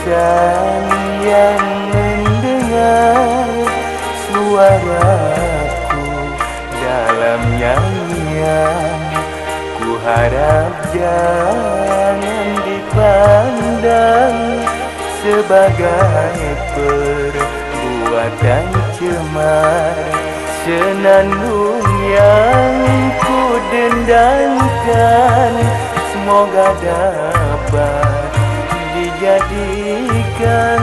Sani yang mendengar suaraku dalam nyanyian. Ku harap jangan dipandang sebagai perbuatan cemar. Senandung yang ku dendangkan semoga dapat dijadikan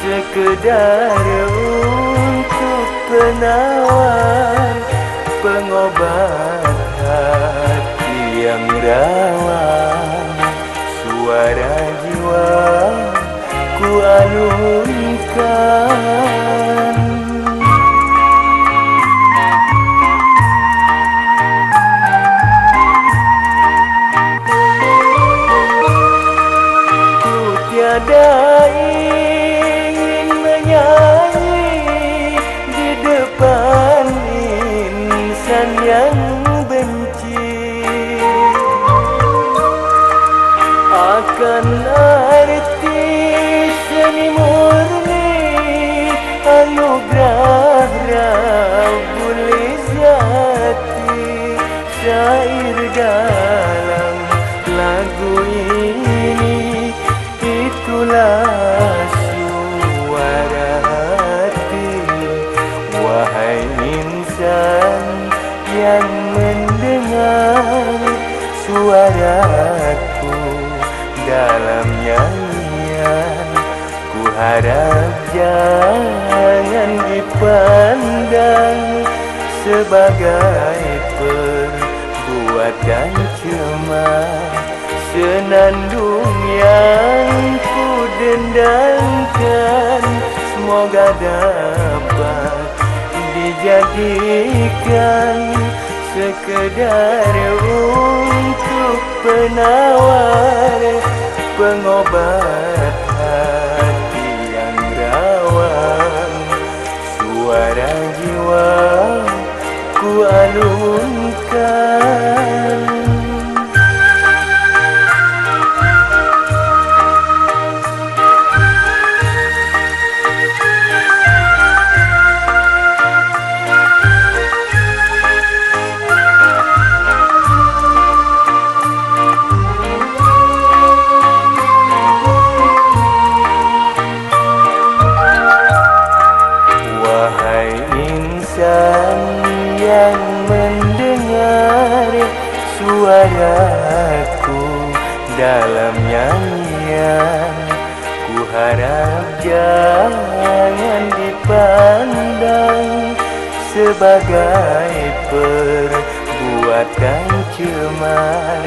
sekedar untuk penawar ingin menyanyi di depan insan yang benci. Akan arti seni murni anugerah Rabbul Izzati syair dalam lagu dalam nyanyian ku harap jangan dipandang sebagai perbuatan cemar senandung yang ku dendangkan semoga dapat dijadikan sekedar untuk penawar pengobat nyanyian Ku harap jangan dipandang sebagai perbuatan cemar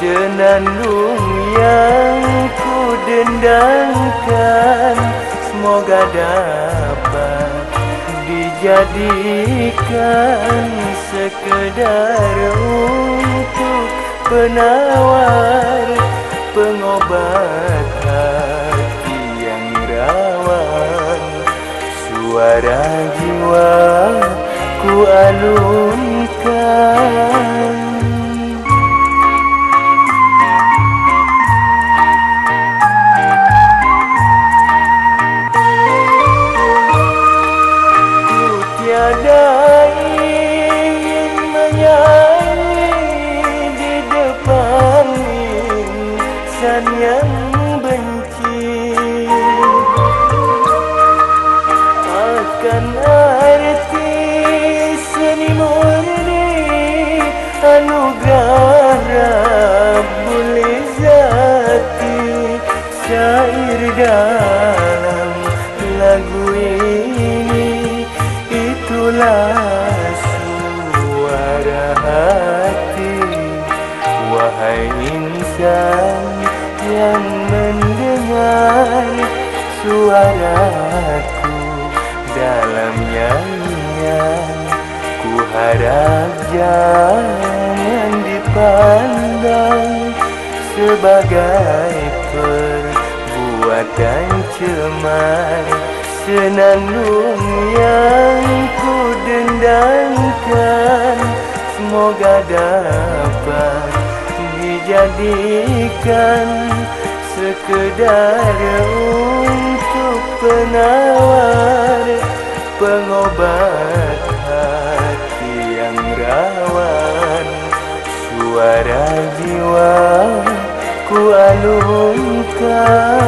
Senandung yang ku dendangkan Semoga dapat dijadikan sekedar untuk penawar pengobat hati yang rawan. Suara jiwa ku alunkan syair dalam lagu ini. Itulah suara hati wahai insan yang mendengar suaraku dalam nyanyian. Ku harap jangan dipandang sebagai Madai cemai Senandung yang ku dendangkan Semoga dapat dijadikan Sekedar untuk penawar Pengobat hati yang rawan. Suara jiwa ku alunkan